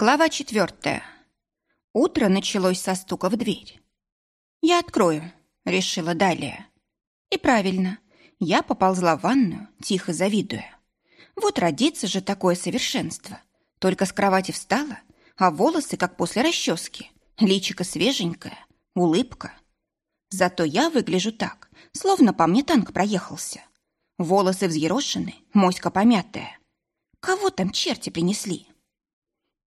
Глава четвертая. Утро началось со стука в дверь. «Я открою», — решила далее. И правильно, я поползла в ванную, тихо завидуя. Вот родится же такое совершенство. Только с кровати встала, а волосы, как после расчески, личико свеженькое, улыбка. Зато я выгляжу так, словно по мне танк проехался. Волосы взъерошены, моська помятая. Кого там черти принесли?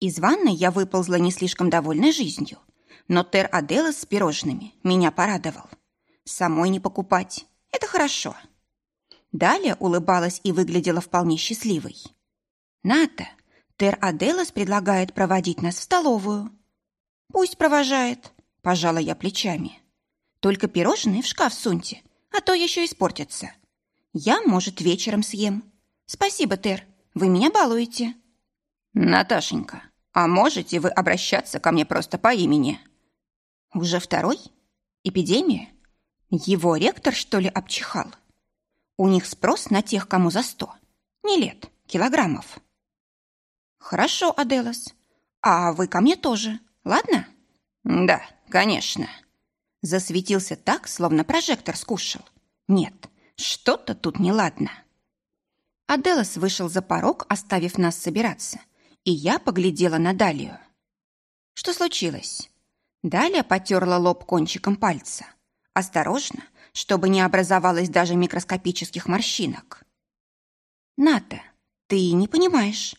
Из ванной я выползла не слишком довольной жизнью, но Тер Аделас с пирожными меня порадовал. Самой не покупать – это хорошо. Далее улыбалась и выглядела вполне счастливой. «Ната, Тер Аделас предлагает проводить нас в столовую». «Пусть провожает», – пожала я плечами. «Только пирожные в шкаф суньте, а то еще испортятся. Я, может, вечером съем. Спасибо, Тер, вы меня балуете». «Наташенька, а можете вы обращаться ко мне просто по имени?» «Уже второй? Эпидемия? Его ректор, что ли, обчихал? У них спрос на тех, кому за сто. Не лет, килограммов». «Хорошо, Аделас. А вы ко мне тоже, ладно?» «Да, конечно». Засветился так, словно прожектор скушал. «Нет, что-то тут неладно». Аделас вышел за порог, оставив нас собираться и я поглядела на Далию. Что случилось? Далия потерла лоб кончиком пальца. Осторожно, чтобы не образовалось даже микроскопических морщинок. Ната, ты не понимаешь.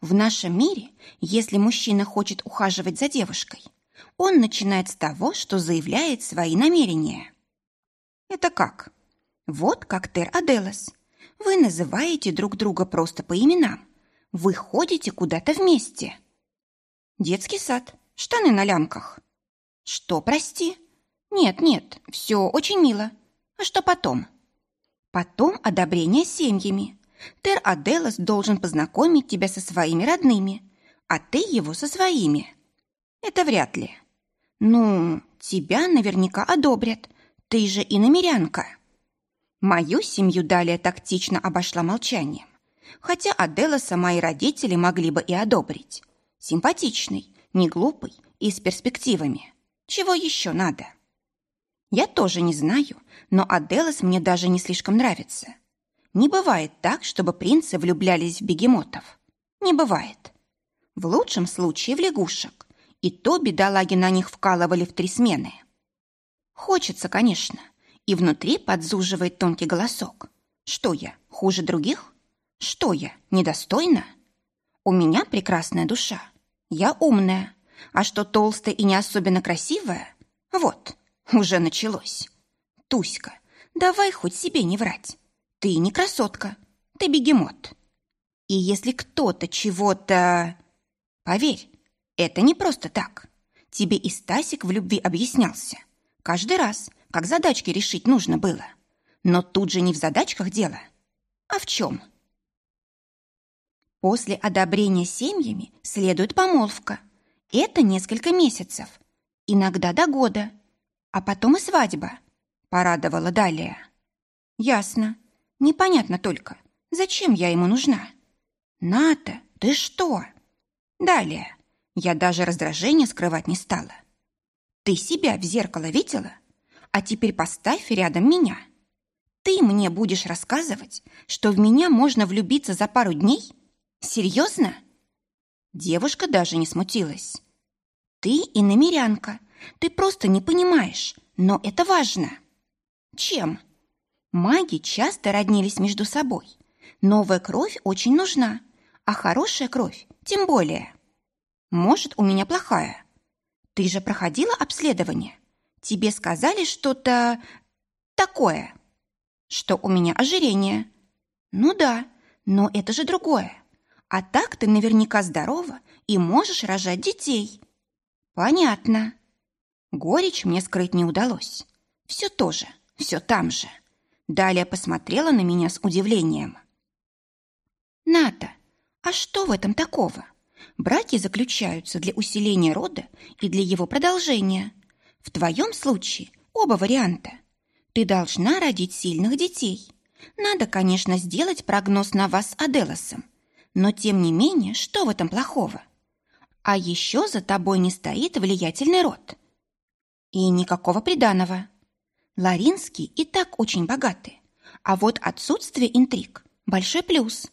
В нашем мире, если мужчина хочет ухаживать за девушкой, он начинает с того, что заявляет свои намерения. Это как? Вот как Тер Аделас. Вы называете друг друга просто по именам, вы ходите куда-то вместе. Детский сад, штаны на лямках. Что, прости? Нет, нет, все очень мило. А что потом? Потом одобрение семьями. Тер Аделас должен познакомить тебя со своими родными, а ты его со своими. Это вряд ли. Ну, тебя наверняка одобрят. Ты же и намерянка. Мою семью далее тактично обошла молчанием хотя Аделаса мои родители могли бы и одобрить. Симпатичный, не глупый и с перспективами. Чего еще надо? Я тоже не знаю, но Аделас мне даже не слишком нравится. Не бывает так, чтобы принцы влюблялись в бегемотов. Не бывает. В лучшем случае в лягушек. И то бедолаги на них вкалывали в три смены. Хочется, конечно. И внутри подзуживает тонкий голосок. Что я, хуже других? Что я, недостойна? У меня прекрасная душа. Я умная. А что толстая и не особенно красивая? Вот, уже началось. Туська, давай хоть себе не врать. Ты не красотка, ты бегемот. И если кто-то чего-то... Поверь, это не просто так. Тебе и Стасик в любви объяснялся. Каждый раз, как задачки решить нужно было. Но тут же не в задачках дело. А в чем? — После одобрения семьями следует помолвка. Это несколько месяцев, иногда до года, а потом и свадьба, порадовала далее. Ясно. Непонятно только, зачем я ему нужна? Ната, ты что? Далее. Я даже раздражение скрывать не стала. Ты себя в зеркало видела? А теперь поставь рядом меня. Ты мне будешь рассказывать, что в меня можно влюбиться за пару дней – Серьезно? Девушка даже не смутилась. Ты и намерянка. Ты просто не понимаешь, но это важно. Чем? Маги часто роднились между собой. Новая кровь очень нужна, а хорошая кровь тем более. Может, у меня плохая. Ты же проходила обследование. Тебе сказали что-то такое. Что у меня ожирение. Ну да, но это же другое. А так ты наверняка здорова и можешь рожать детей. Понятно. Горечь мне скрыть не удалось. Все то же, все там же. Далее посмотрела на меня с удивлением. Ната, а что в этом такого? Браки заключаются для усиления рода и для его продолжения. В твоем случае оба варианта. Ты должна родить сильных детей. Надо, конечно, сделать прогноз на вас с Аделосом. Но тем не менее, что в этом плохого? А еще за тобой не стоит влиятельный род. И никакого приданого. Ларинские и так очень богаты. А вот отсутствие интриг – большой плюс.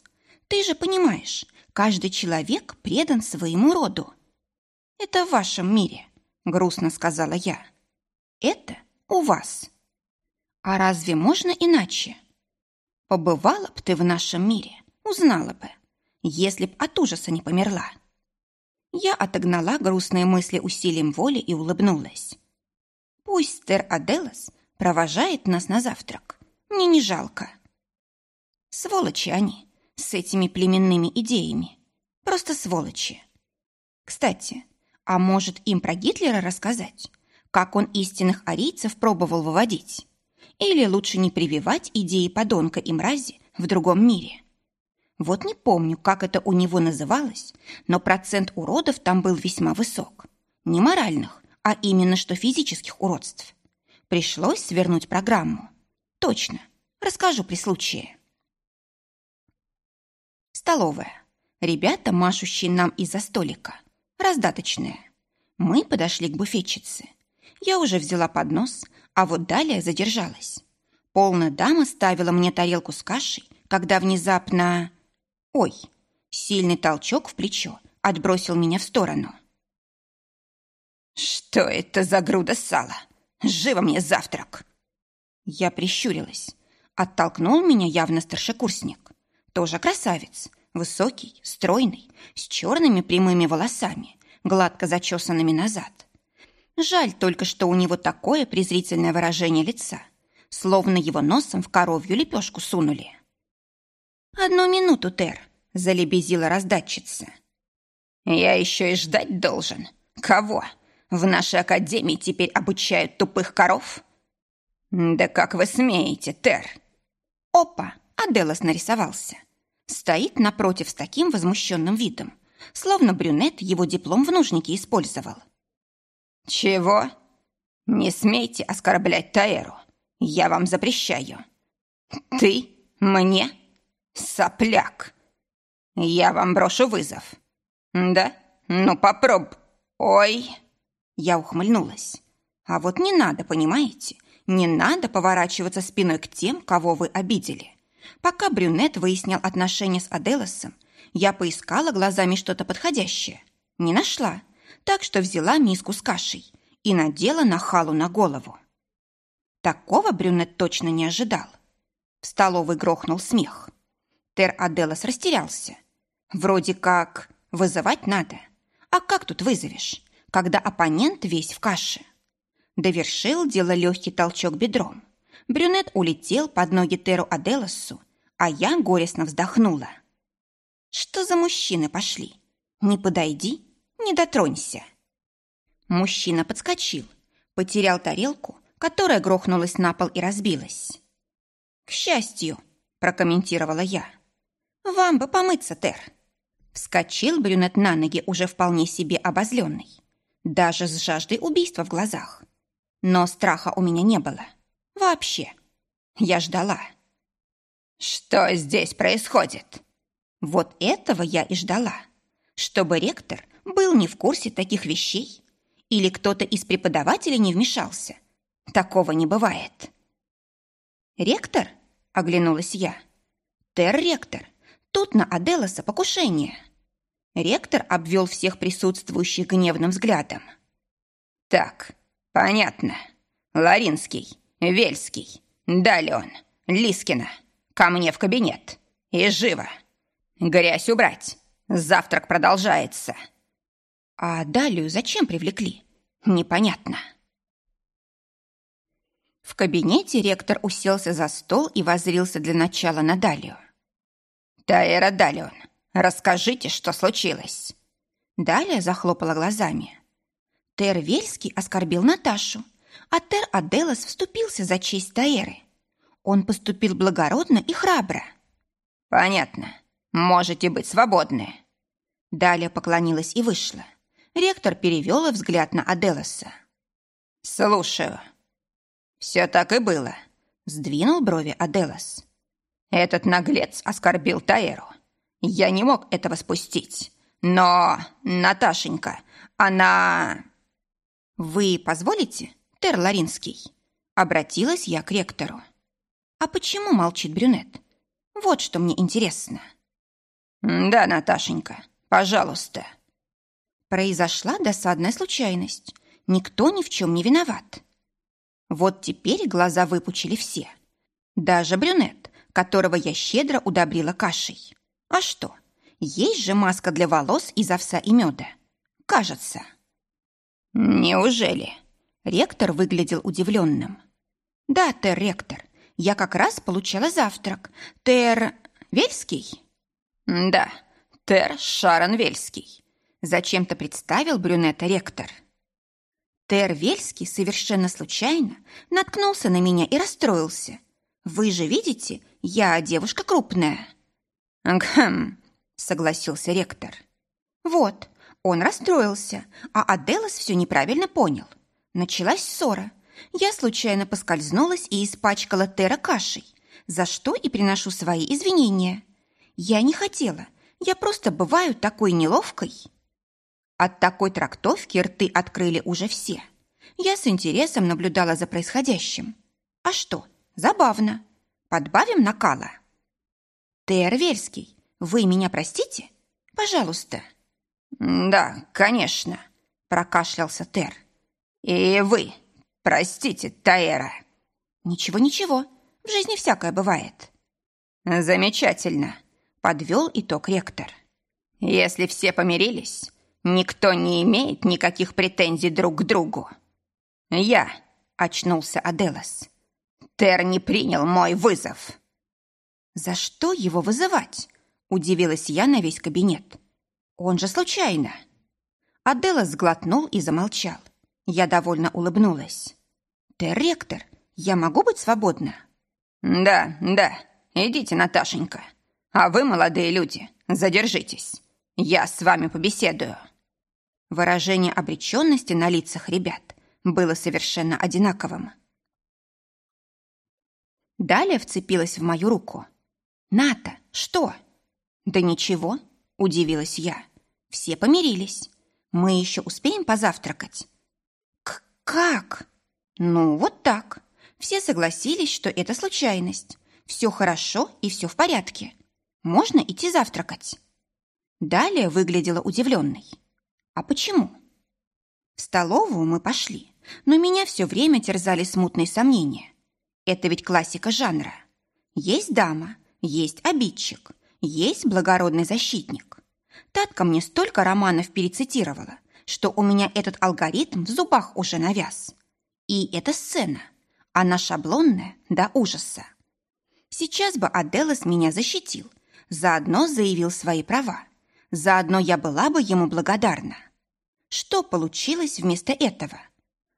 Ты же понимаешь, каждый человек предан своему роду. Это в вашем мире, грустно сказала я. Это у вас. А разве можно иначе? Побывала б ты в нашем мире, узнала бы, если б от ужаса не померла. Я отогнала грустные мысли усилием воли и улыбнулась. Пусть Стер Аделас провожает нас на завтрак. Мне не жалко. Сволочи они с этими племенными идеями. Просто сволочи. Кстати, а может им про Гитлера рассказать? Как он истинных арийцев пробовал выводить? Или лучше не прививать идеи подонка и мрази в другом мире? Вот не помню, как это у него называлось, но процент уродов там был весьма высок. Не моральных, а именно что физических уродств. Пришлось свернуть программу. Точно, расскажу при случае. Столовая. Ребята, машущие нам из-за столика. Раздаточная. Мы подошли к буфетчице. Я уже взяла поднос, а вот далее задержалась. Полная дама ставила мне тарелку с кашей, когда внезапно... Ой, сильный толчок в плечо отбросил меня в сторону. «Что это за груда сала? Живо мне завтрак!» Я прищурилась. Оттолкнул меня явно старшекурсник. Тоже красавец, высокий, стройный, с черными прямыми волосами, гладко зачесанными назад. Жаль только, что у него такое презрительное выражение лица, словно его носом в коровью лепешку сунули. «Одну минуту, Тер», — залебезила раздатчица. «Я еще и ждать должен. Кого? В нашей академии теперь обучают тупых коров?» «Да как вы смеете, Тер?» «Опа!» — Аделос нарисовался. Стоит напротив с таким возмущенным видом, словно брюнет его диплом в нужнике использовал. «Чего? Не смейте оскорблять Таэру. Я вам запрещаю. Ты? Мне?» «Сопляк! Я вам брошу вызов. Да? Ну, попроб... Ой!» Я ухмыльнулась. «А вот не надо, понимаете? Не надо поворачиваться спиной к тем, кого вы обидели. Пока брюнет выяснял отношения с Аделосом, я поискала глазами что-то подходящее. Не нашла, так что взяла миску с кашей и надела на халу на голову. Такого брюнет точно не ожидал. В столовой грохнул смех. Тер Аделос растерялся. Вроде как вызывать надо. А как тут вызовешь, когда оппонент весь в каше? Довершил дело легкий толчок бедром. Брюнет улетел под ноги Теру Аделосу, а я горестно вздохнула. Что за мужчины пошли? Не подойди, не дотронься. Мужчина подскочил, потерял тарелку, которая грохнулась на пол и разбилась. «К счастью», – прокомментировала я, – «Вам бы помыться, Тер!» Вскочил брюнет на ноги, уже вполне себе обозленный. Даже с жаждой убийства в глазах. Но страха у меня не было. Вообще. Я ждала. «Что здесь происходит?» Вот этого я и ждала. Чтобы ректор был не в курсе таких вещей или кто-то из преподавателей не вмешался. Такого не бывает. «Ректор?» — оглянулась я. «Тер-ректор, Тут на Аделоса покушение. Ректор обвел всех присутствующих гневным взглядом. «Так, понятно. Ларинский, Вельский, Далеон, Лискина. Ко мне в кабинет. И живо. Грязь убрать. Завтрак продолжается». А Далию зачем привлекли? Непонятно. В кабинете ректор уселся за стол и возрился для начала на Далию. «Таэра Далион, расскажите, что случилось?» Далия захлопала глазами. Тер Вельский оскорбил Наташу, а Тер Аделос вступился за честь Таэры. Он поступил благородно и храбро. «Понятно. Можете быть свободны». Далия поклонилась и вышла. Ректор перевел взгляд на Аделоса. «Слушаю». «Все так и было», — сдвинул брови Аделос. Этот наглец оскорбил Таэру. Я не мог этого спустить. Но, Наташенька, она...» «Вы позволите, Тер Ларинский?» Обратилась я к ректору. «А почему молчит брюнет? Вот что мне интересно». «Да, Наташенька, пожалуйста». Произошла досадная случайность. Никто ни в чем не виноват. Вот теперь глаза выпучили все. Даже брюнет, которого я щедро удобрила кашей. А что? Есть же маска для волос из овса и меда. Кажется. Неужели? Ректор выглядел удивленным. Да, Тер, ректор, я как раз получала завтрак. Тер... Вельский? Да, Тер Шарон Вельский. Зачем-то представил брюнета ректор. Тер Вельский совершенно случайно наткнулся на меня и расстроился. Вы же видите, я девушка крупная. Гхм, согласился ректор. Вот, он расстроился, а Аделас все неправильно понял. Началась ссора. Я случайно поскользнулась и испачкала Тера кашей, за что и приношу свои извинения. Я не хотела, я просто бываю такой неловкой. От такой трактовки рты открыли уже все. Я с интересом наблюдала за происходящим. А что, забавно. Подбавим накала. Тер Вельский, вы меня простите? Пожалуйста. Да, конечно, прокашлялся Тер. И вы, простите, Таэра. Ничего-ничего, в жизни всякое бывает. Замечательно, подвел итог ректор. Если все помирились, никто не имеет никаких претензий друг к другу. Я, очнулся Аделас. Тер не принял мой вызов. За что его вызывать? Удивилась я на весь кабинет. Он же случайно. Адела сглотнул и замолчал. Я довольно улыбнулась. Ты ректор, я могу быть свободна? Да, да, идите, Наташенька. А вы, молодые люди, задержитесь. Я с вами побеседую. Выражение обреченности на лицах ребят было совершенно одинаковым. Далее вцепилась в мою руку. «Ната, что?» «Да ничего», — удивилась я. «Все помирились. Мы еще успеем позавтракать?» К «Как?» «Ну, вот так. Все согласились, что это случайность. Все хорошо и все в порядке. Можно идти завтракать». Далее выглядела удивленной. «А почему?» В столовую мы пошли, но меня все время терзали смутные сомнения. Это ведь классика жанра. Есть дама, есть обидчик, есть благородный защитник. Татка мне столько романов перецитировала, что у меня этот алгоритм в зубах уже навяз. И эта сцена, она шаблонная до ужаса. Сейчас бы Аделос меня защитил, заодно заявил свои права. Заодно я была бы ему благодарна. Что получилось вместо этого?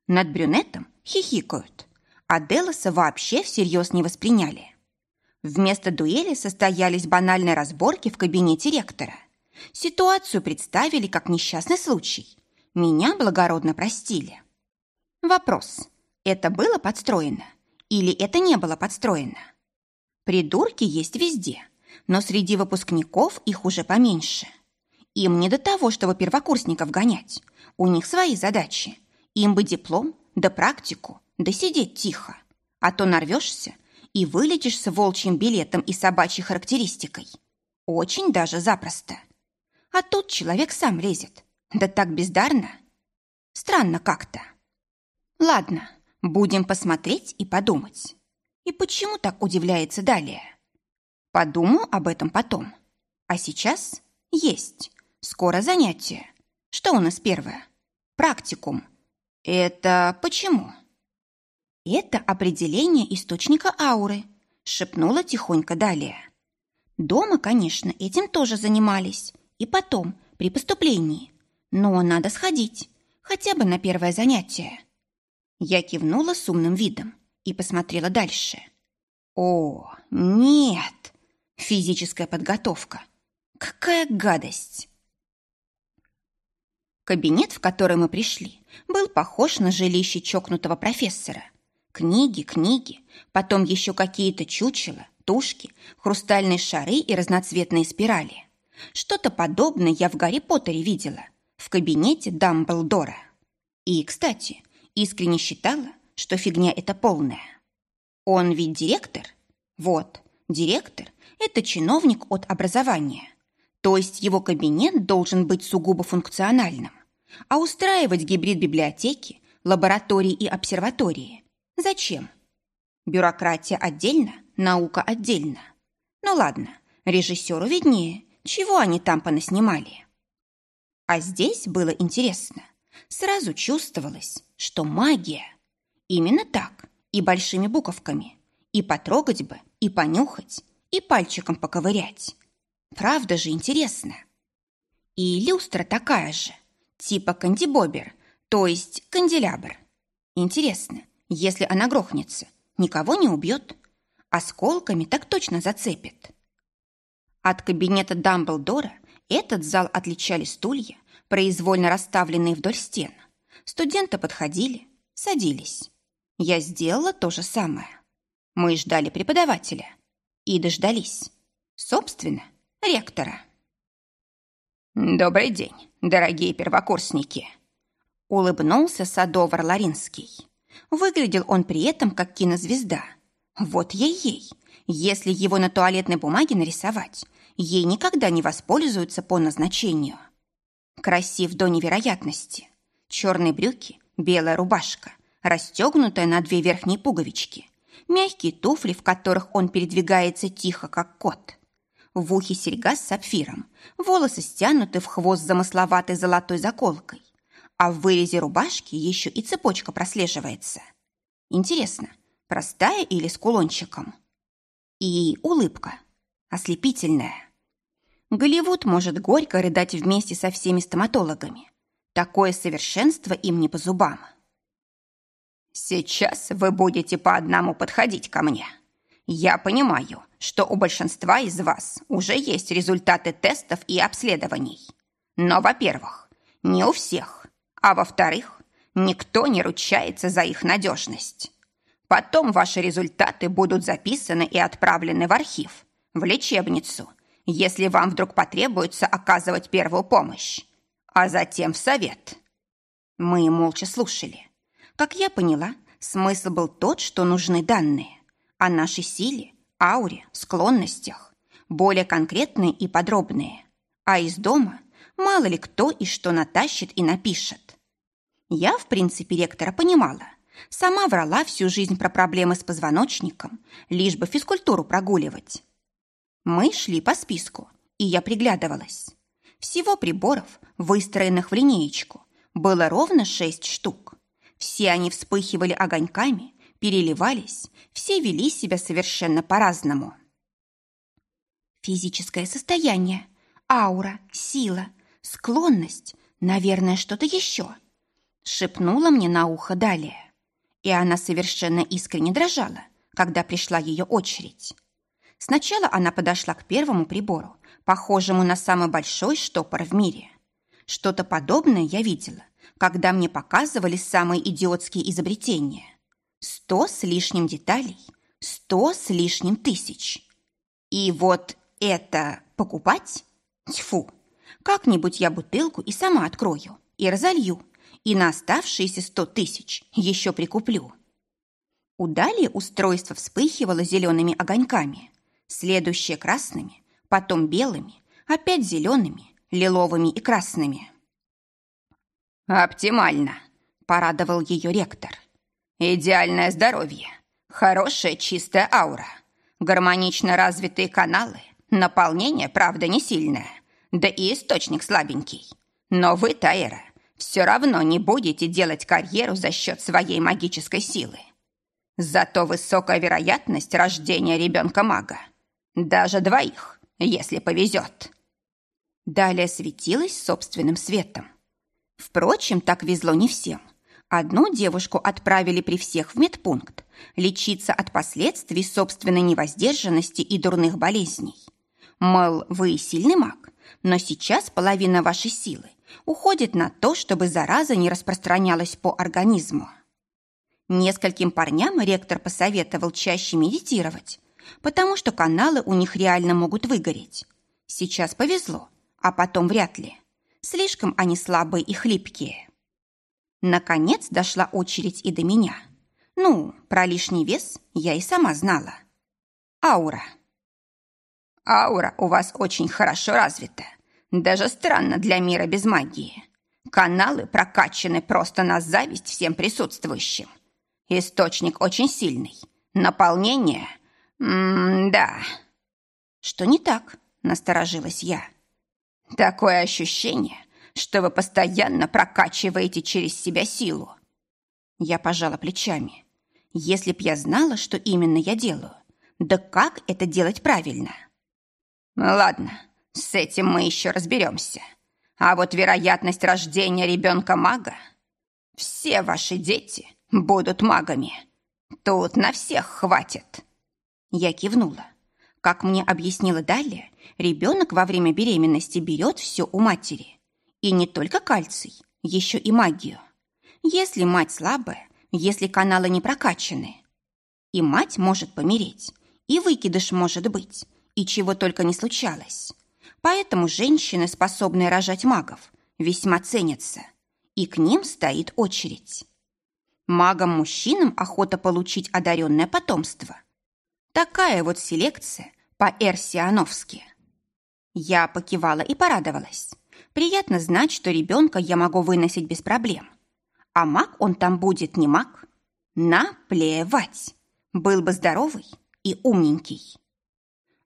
Над брюнетом хихикают. Аделоса вообще всерьез не восприняли. Вместо дуэли состоялись банальные разборки в кабинете ректора. Ситуацию представили как несчастный случай. Меня благородно простили. Вопрос. Это было подстроено? Или это не было подстроено? Придурки есть везде, но среди выпускников их уже поменьше. Им не до того, чтобы первокурсников гонять. У них свои задачи. Им бы диплом, да практику, да сидеть тихо. А то нарвешься и вылетишь с волчьим билетом и собачьей характеристикой. Очень даже запросто. А тут человек сам лезет. Да так бездарно. Странно как-то. Ладно, будем посмотреть и подумать. И почему так удивляется далее? Подумаю об этом потом. А сейчас есть. Скоро занятие. Что у нас первое? Практикум. Это почему? «Это определение источника ауры», — шепнула тихонько далее. «Дома, конечно, этим тоже занимались. И потом, при поступлении. Но надо сходить, хотя бы на первое занятие». Я кивнула с умным видом и посмотрела дальше. «О, нет! Физическая подготовка! Какая гадость!» Кабинет, в который мы пришли, был похож на жилище чокнутого профессора. Книги, книги, потом еще какие-то чучела, тушки, хрустальные шары и разноцветные спирали. Что-то подобное я в Гарри Поттере видела, в кабинете Дамблдора. И, кстати, искренне считала, что фигня это полная. Он ведь директор? Вот, директор – это чиновник от образования. То есть его кабинет должен быть сугубо функциональным. А устраивать гибрид библиотеки, лаборатории и обсерватории – зачем? Бюрократия отдельно, наука отдельно. Ну ладно, режиссеру виднее, чего они там понаснимали. А здесь было интересно. Сразу чувствовалось, что магия. Именно так, и большими буковками. И потрогать бы, и понюхать, и пальчиком поковырять. Правда же интересно. И люстра такая же, типа кандибобер, то есть канделябр. Интересно, если она грохнется, никого не убьет? Осколками так точно зацепит. От кабинета Дамблдора этот зал отличали стулья, произвольно расставленные вдоль стен. Студенты подходили, садились. Я сделала то же самое. Мы ждали преподавателя. И дождались. Собственно, ректора. «Добрый день, дорогие первокурсники!» Улыбнулся Садовар Ларинский. Выглядел он при этом как кинозвезда. Вот ей-ей. Если его на туалетной бумаге нарисовать, ей никогда не воспользуются по назначению. Красив до невероятности. Черные брюки, белая рубашка, расстегнутая на две верхние пуговички, мягкие туфли, в которых он передвигается тихо, как кот – в ухе серьга с сапфиром, волосы стянуты в хвост замысловатой золотой заколкой, а в вырезе рубашки еще и цепочка прослеживается. Интересно, простая или с кулончиком? И улыбка, ослепительная. Голливуд может горько рыдать вместе со всеми стоматологами. Такое совершенство им не по зубам. «Сейчас вы будете по одному подходить ко мне», я понимаю, что у большинства из вас уже есть результаты тестов и обследований. Но, во-первых, не у всех, а во-вторых, никто не ручается за их надежность. Потом ваши результаты будут записаны и отправлены в архив, в лечебницу, если вам вдруг потребуется оказывать первую помощь, а затем в совет. Мы молча слушали. Как я поняла, смысл был тот, что нужны данные о нашей силе, ауре, склонностях, более конкретные и подробные. А из дома мало ли кто и что натащит и напишет. Я, в принципе, ректора понимала. Сама врала всю жизнь про проблемы с позвоночником, лишь бы физкультуру прогуливать. Мы шли по списку, и я приглядывалась. Всего приборов, выстроенных в линеечку, было ровно шесть штук. Все они вспыхивали огоньками, переливались, все вели себя совершенно по-разному. Физическое состояние, аура, сила, склонность, наверное, что-то еще. Шепнула мне на ухо далее. И она совершенно искренне дрожала, когда пришла ее очередь. Сначала она подошла к первому прибору, похожему на самый большой штопор в мире. Что-то подобное я видела, когда мне показывали самые идиотские изобретения. Сто с лишним деталей, сто с лишним тысяч. И вот это покупать? Тьфу! Как-нибудь я бутылку и сама открою, и разолью, и на оставшиеся сто тысяч еще прикуплю. У устройство вспыхивало зелеными огоньками, следующее красными, потом белыми, опять зелеными, лиловыми и красными. «Оптимально», – порадовал ее ректор. Идеальное здоровье, хорошая чистая аура, гармонично развитые каналы, наполнение, правда, не сильное, да и источник слабенький. Но вы, Таэра, все равно не будете делать карьеру за счет своей магической силы. Зато высокая вероятность рождения ребенка-мага. Даже двоих, если повезет. Далее светилась собственным светом. Впрочем, так везло не всем. Одну девушку отправили при всех в медпункт лечиться от последствий собственной невоздержанности и дурных болезней. Мол, вы сильный маг, но сейчас половина вашей силы уходит на то, чтобы зараза не распространялась по организму. Нескольким парням ректор посоветовал чаще медитировать, потому что каналы у них реально могут выгореть. Сейчас повезло, а потом вряд ли. Слишком они слабые и хлипкие. Наконец дошла очередь и до меня. Ну, про лишний вес я и сама знала. Аура. Аура у вас очень хорошо развита. Даже странно для мира без магии. Каналы прокачаны просто на зависть всем присутствующим. Источник очень сильный. Наполнение... М да. Что не так? Насторожилась я. Такое ощущение, что вы постоянно прокачиваете через себя силу. Я пожала плечами. Если б я знала, что именно я делаю, да как это делать правильно? Ладно, с этим мы еще разберемся. А вот вероятность рождения ребенка-мага... Все ваши дети будут магами. Тут на всех хватит. Я кивнула. Как мне объяснила далее, ребенок во время беременности берет все у матери. И не только кальций, еще и магию. Если мать слабая, если каналы не прокачаны, и мать может помереть, и выкидыш может быть, и чего только не случалось. Поэтому женщины, способные рожать магов, весьма ценятся, и к ним стоит очередь. Магам-мужчинам охота получить одаренное потомство. Такая вот селекция по-эрсиановски. Я покивала и порадовалась. Приятно знать, что ребенка я могу выносить без проблем. А маг он там будет не маг. Наплевать. Был бы здоровый и умненький.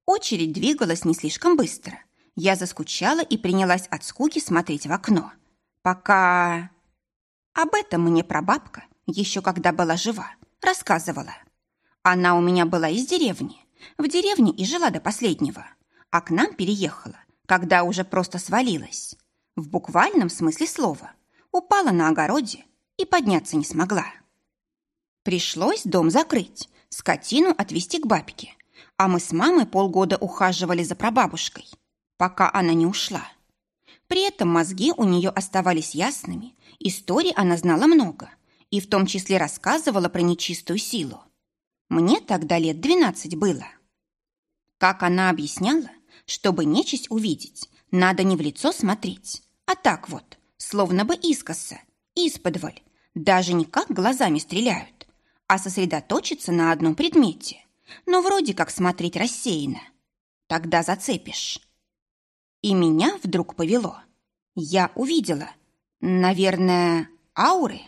Очередь двигалась не слишком быстро. Я заскучала и принялась от скуки смотреть в окно. Пока... Об этом мне прабабка, еще когда была жива, рассказывала. Она у меня была из деревни. В деревне и жила до последнего. А к нам переехала, когда уже просто свалилась. В буквальном смысле слова. Упала на огороде и подняться не смогла. Пришлось дом закрыть, скотину отвезти к бабке, а мы с мамой полгода ухаживали за прабабушкой, пока она не ушла. При этом мозги у нее оставались ясными, историй она знала много, и в том числе рассказывала про нечистую силу. Мне тогда лет двенадцать было. Как она объясняла, чтобы нечисть увидеть, надо не в лицо смотреть, а так вот, словно бы искоса, исподволь, даже не как глазами стреляют, а сосредоточиться на одном предмете, но вроде как смотреть рассеянно. Тогда зацепишь. И меня вдруг повело. Я увидела, наверное, ауры.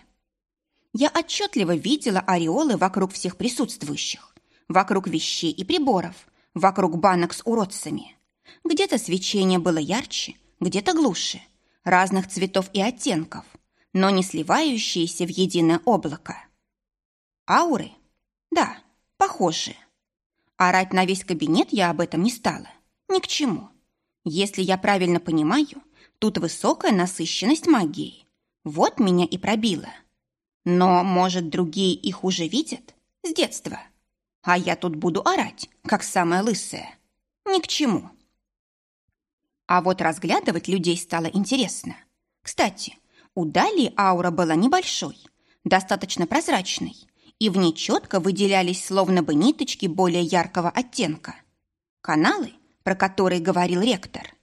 Я отчетливо видела ореолы вокруг всех присутствующих, вокруг вещей и приборов, вокруг банок с уродцами. Где-то свечение было ярче, где-то глуше, разных цветов и оттенков, но не сливающиеся в единое облако. Ауры? Да, похожие. Орать на весь кабинет я об этом не стала. Ни к чему. Если я правильно понимаю, тут высокая насыщенность магии. Вот меня и пробило. Но, может, другие их уже видят? С детства. А я тут буду орать, как самая лысая. Ни к чему. А вот разглядывать людей стало интересно. Кстати, у Дали аура была небольшой, достаточно прозрачной, и в ней четко выделялись словно бы ниточки более яркого оттенка. Каналы, про которые говорил ректор.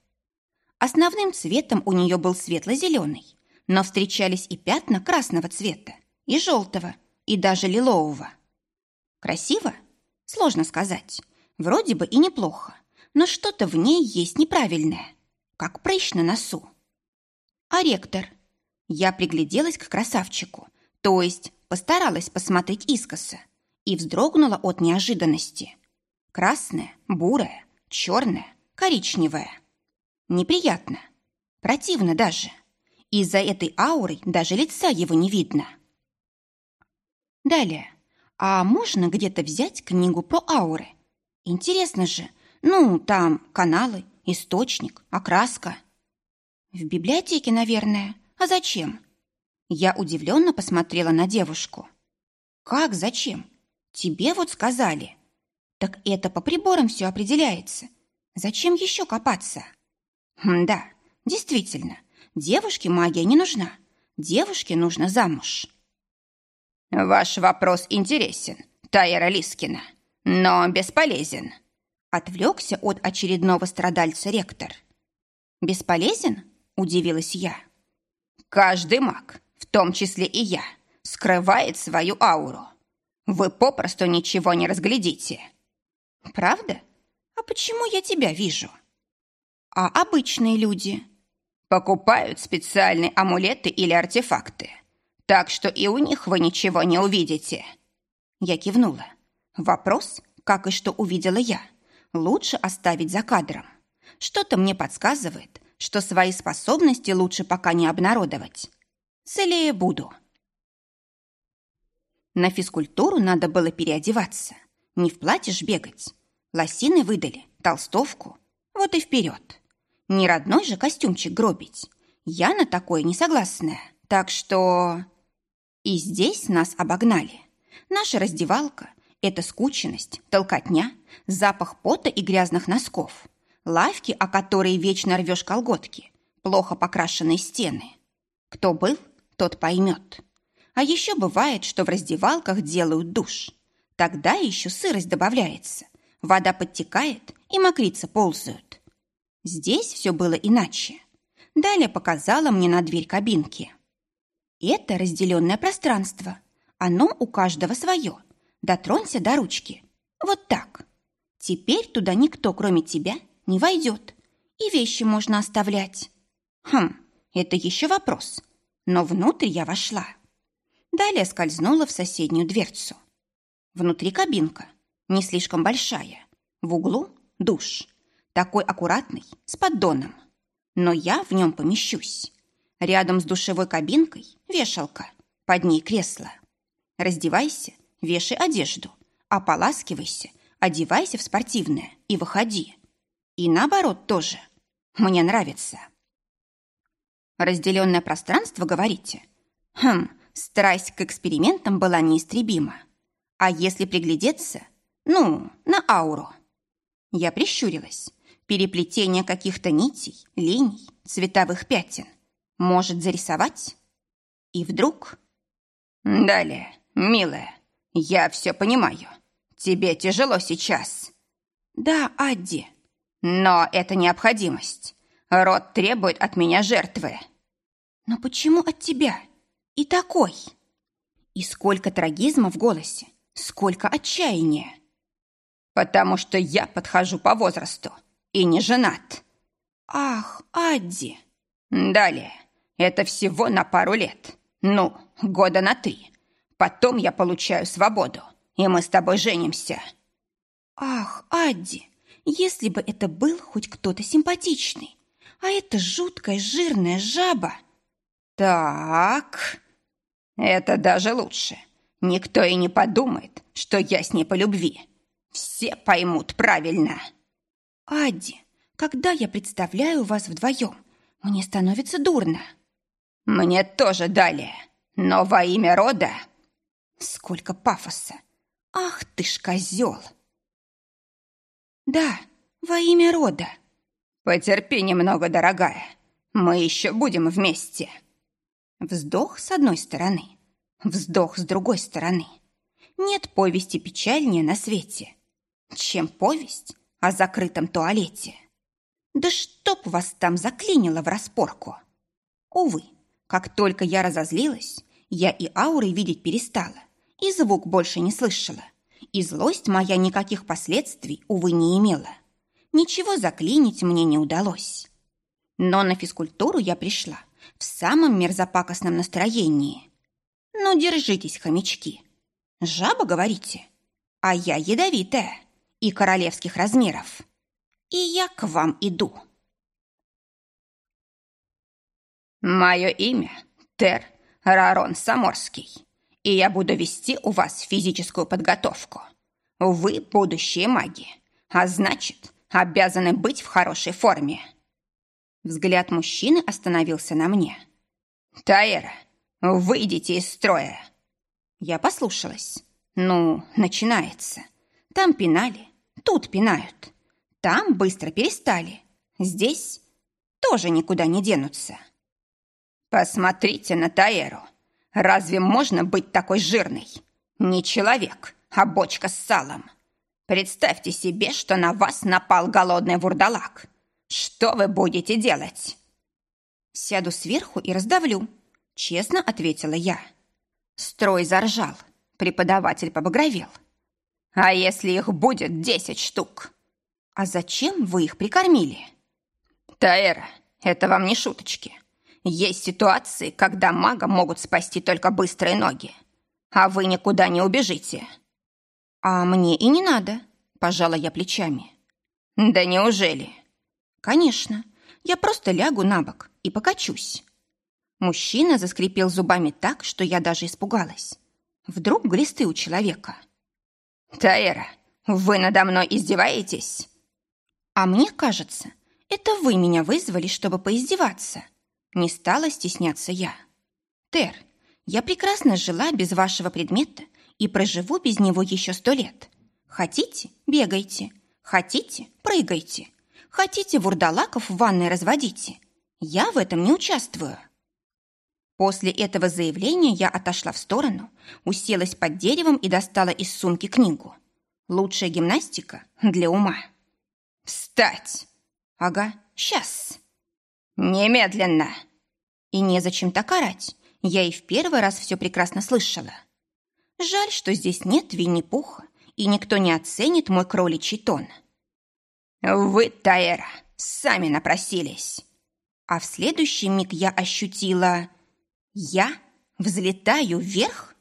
Основным цветом у нее был светло-зеленый, но встречались и пятна красного цвета, и желтого, и даже лилового. Красиво? Сложно сказать. Вроде бы и неплохо, но что-то в ней есть неправильное, как прыщ на носу. А ректор? Я пригляделась к красавчику, то есть постаралась посмотреть искоса, и вздрогнула от неожиданности. Красное, бурое, черное, коричневое. Неприятно. Противно даже. Из-за этой ауры даже лица его не видно. Далее. А можно где-то взять книгу про ауры? Интересно же. Ну, там каналы, источник, окраска. В библиотеке, наверное. А зачем? Я удивленно посмотрела на девушку. Как зачем? Тебе вот сказали. Так это по приборам все определяется. Зачем еще копаться? Хм, да, действительно, девушке магия не нужна. Девушке нужно замуж. «Ваш вопрос интересен, Тайра Лискина, но бесполезен», Отвлекся от очередного страдальца ректор. «Бесполезен?» – удивилась я. «Каждый маг, в том числе и я, скрывает свою ауру. Вы попросту ничего не разглядите». «Правда? А почему я тебя вижу?» «А обычные люди?» «Покупают специальные амулеты или артефакты, так что и у них вы ничего не увидите». Я кивнула. Вопрос, как и что увидела я, лучше оставить за кадром. Что-то мне подсказывает, что свои способности лучше пока не обнародовать. Целее буду. На физкультуру надо было переодеваться. Не в платье ж бегать. Лосины выдали, толстовку. Вот и вперед. Не родной же костюмчик гробить. Я на такое не согласная. Так что... И здесь нас обогнали. Наша раздевалка – это скученность, толкотня, запах пота и грязных носков, лавки, о которые вечно рвешь колготки, плохо покрашенные стены. Кто был, тот поймет. А еще бывает, что в раздевалках делают душ. Тогда еще сырость добавляется, вода подтекает и мокрицы ползают. Здесь все было иначе. Далее показала мне на дверь кабинки. Это разделенное пространство. Оно у каждого свое. Дотронься до ручки. Вот так. Теперь туда никто, кроме тебя, не войдет. И вещи можно оставлять. Хм, это еще вопрос. Но внутрь я вошла. Далее скользнула в соседнюю дверцу. Внутри кабинка, не слишком большая. В углу душ. Такой аккуратный, с поддоном. Но я в нем помещусь. Рядом с душевой кабинкой вешалка, под ней кресло. Раздевайся, вешай одежду, ополаскивайся, одевайся в спортивное и выходи. И наоборот тоже. Мне нравится. Разделенное пространство, говорите? Хм, страсть к экспериментам была неистребима. А если приглядеться, ну, на ауру. Я прищурилась. Переплетение каких-то нитей, линий, цветовых пятен. Может зарисовать? И вдруг... Далее, милая, я все понимаю. Тебе тяжело сейчас. Да, Адди. Но это необходимость. Род требует от меня жертвы. Но почему от тебя? И такой? И сколько трагизма в голосе, сколько отчаяния. Потому что я подхожу по возрасту и не женат. Ах, Адди. Далее. Это всего на пару лет. Ну, года на три. Потом я получаю свободу, и мы с тобой женимся. Ах, Адди, если бы это был хоть кто-то симпатичный. А это жуткая жирная жаба. Так, это даже лучше. Никто и не подумает, что я с ней по любви. Все поймут правильно. Адди, когда я представляю вас вдвоем, мне становится дурно. Мне тоже далее, но во имя рода... Сколько пафоса! Ах ты ж козел! Да, во имя рода. Потерпи немного, дорогая. Мы еще будем вместе. Вздох с одной стороны, вздох с другой стороны. Нет повести печальнее на свете, чем повесть о закрытом туалете. Да чтоб вас там заклинило в распорку! Увы, как только я разозлилась, я и ауры видеть перестала, и звук больше не слышала, и злость моя никаких последствий, увы, не имела. Ничего заклинить мне не удалось. Но на физкультуру я пришла в самом мерзопакостном настроении. Ну, держитесь, хомячки. Жаба, говорите? А я ядовитая и королевских размеров. И я к вам иду. Мое имя Тер Рарон Саморский, и я буду вести у вас физическую подготовку. Вы будущие маги, а значит, обязаны быть в хорошей форме. Взгляд мужчины остановился на мне. Таэра, выйдите из строя. Я послушалась. Ну, начинается. Там пинали, тут пинают. Там быстро перестали. Здесь тоже никуда не денутся. Посмотрите на Таэру. Разве можно быть такой жирной? Не человек, а бочка с салом. Представьте себе, что на вас напал голодный вурдалак. Что вы будете делать?» «Сяду сверху и раздавлю», — честно ответила я. Строй заржал. Преподаватель побагровел. «А если их будет десять штук?» «А зачем вы их прикормили?» «Таэра, это вам не шуточки. Есть ситуации, когда мага могут спасти только быстрые ноги. А вы никуда не убежите». «А мне и не надо», — пожала я плечами. «Да неужели?» «Конечно. Я просто лягу на бок и покачусь». Мужчина заскрипел зубами так, что я даже испугалась. Вдруг глисты у человека. «Таэра, вы надо мной издеваетесь?» «А мне кажется, это вы меня вызвали, чтобы поиздеваться». Не стала стесняться я. «Тер, я прекрасно жила без вашего предмета и проживу без него еще сто лет. Хотите – бегайте, хотите – прыгайте, хотите – вурдалаков в ванной разводите. Я в этом не участвую». После этого заявления я отошла в сторону, уселась под деревом и достала из сумки книгу. «Лучшая гимнастика для ума». «Встать!» «Ага, сейчас!» «Немедленно!» И незачем так орать. Я и в первый раз все прекрасно слышала. Жаль, что здесь нет Винни-Пуха, и никто не оценит мой кроличий тон. «Вы, Таэра, сами напросились!» А в следующий миг я ощутила... Я взлетаю вверх?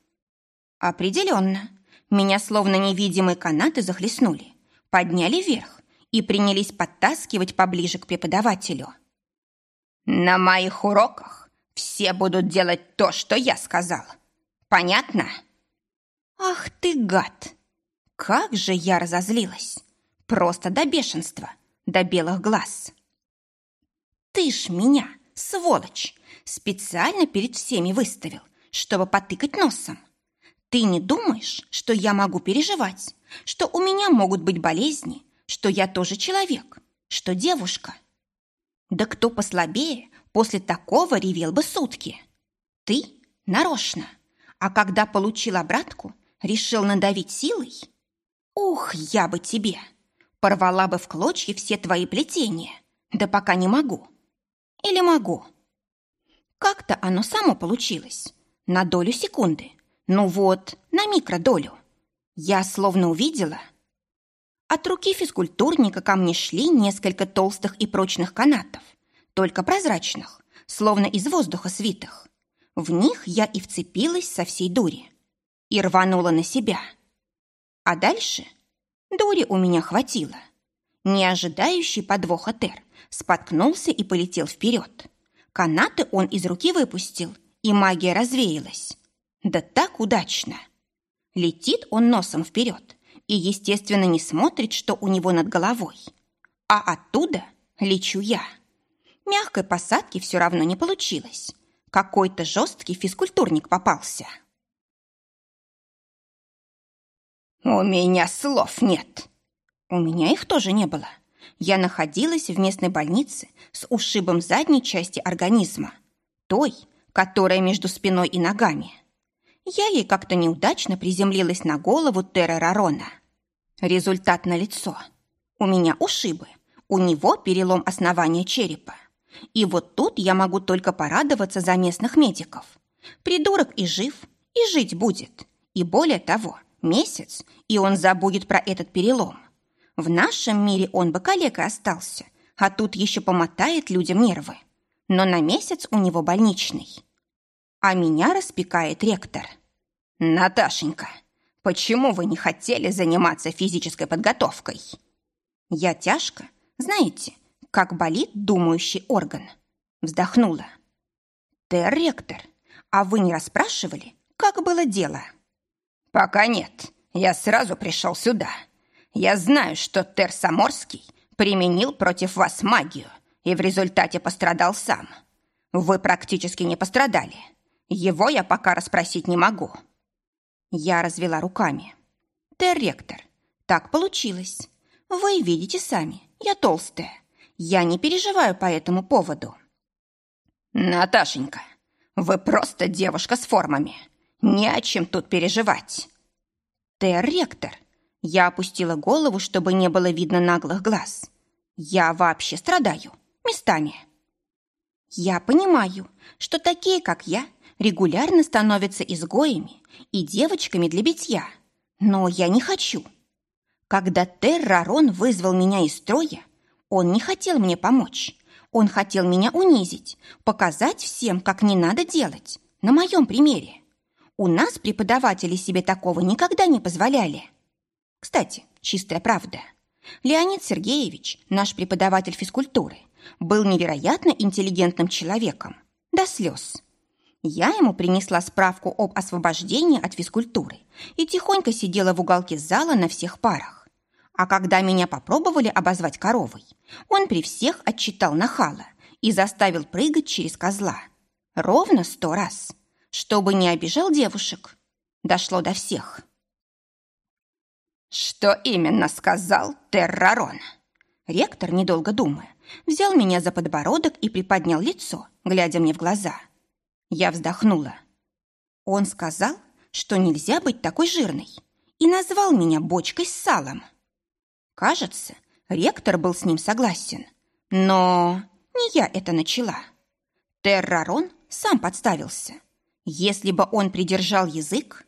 Определенно. Меня словно невидимые канаты захлестнули, подняли вверх и принялись подтаскивать поближе к преподавателю. На моих уроках все будут делать то, что я сказал. Понятно? Ах ты гад! Как же я разозлилась! Просто до бешенства, до белых глаз. Ты ж меня, сволочь, специально перед всеми выставил, чтобы потыкать носом. Ты не думаешь, что я могу переживать, что у меня могут быть болезни, что я тоже человек, что девушка? Да кто послабее после такого ревел бы сутки? Ты нарочно. А когда получил обратку, решил надавить силой? Ух, я бы тебе! Порвала бы в клочья все твои плетения. Да пока не могу. Или могу? Как-то оно само получилось. На долю секунды. Ну вот, на микродолю. Я словно увидела. От руки физкультурника ко мне шли несколько толстых и прочных канатов, только прозрачных, словно из воздуха свитых. В них я и вцепилась со всей дури. И рванула на себя. А дальше дури у меня хватило. Не ожидающий подвоха Тер споткнулся и полетел вперед. Канаты он из руки выпустил, и магия развеялась. Да так удачно! Летит он носом вперед и, естественно, не смотрит, что у него над головой. А оттуда лечу я. Мягкой посадки все равно не получилось. Какой-то жесткий физкультурник попался. «У меня слов нет!» У меня их тоже не было я находилась в местной больнице с ушибом задней части организма, той, которая между спиной и ногами. Я ей как-то неудачно приземлилась на голову Терра Рарона. Результат налицо. У меня ушибы, у него перелом основания черепа. И вот тут я могу только порадоваться за местных медиков. Придурок и жив, и жить будет. И более того, месяц, и он забудет про этот перелом. В нашем мире он бы калекой остался, а тут еще помотает людям нервы. Но на месяц у него больничный. А меня распекает ректор. «Наташенька, почему вы не хотели заниматься физической подготовкой?» Я тяжко, знаете, как болит думающий орган. Вздохнула. «Ты ректор, а вы не расспрашивали, как было дело?» «Пока нет. Я сразу пришел сюда. Я знаю, что Тер Саморский применил против вас магию и в результате пострадал сам. Вы практически не пострадали. Его я пока расспросить не могу». Я развела руками. «Тер ректор, так получилось. Вы видите сами, я толстая. Я не переживаю по этому поводу». «Наташенька, вы просто девушка с формами. Не о чем тут переживать». «Тер ректор, Я опустила голову, чтобы не было видно наглых глаз. Я вообще страдаю. Местами. Я понимаю, что такие, как я, регулярно становятся изгоями и девочками для битья. Но я не хочу. Когда Террарон вызвал меня из строя, он не хотел мне помочь. Он хотел меня унизить, показать всем, как не надо делать, на моем примере. У нас преподаватели себе такого никогда не позволяли. Кстати, чистая правда. Леонид Сергеевич, наш преподаватель физкультуры, был невероятно интеллигентным человеком. До слез. Я ему принесла справку об освобождении от физкультуры и тихонько сидела в уголке зала на всех парах. А когда меня попробовали обозвать коровой, он при всех отчитал нахала и заставил прыгать через козла. Ровно сто раз. Чтобы не обижал девушек. Дошло до всех. «Что именно сказал Террарон?» Ректор, недолго думая, взял меня за подбородок и приподнял лицо, глядя мне в глаза. Я вздохнула. Он сказал, что нельзя быть такой жирной, и назвал меня бочкой с салом. Кажется, ректор был с ним согласен. Но не я это начала. Террарон сам подставился. Если бы он придержал язык...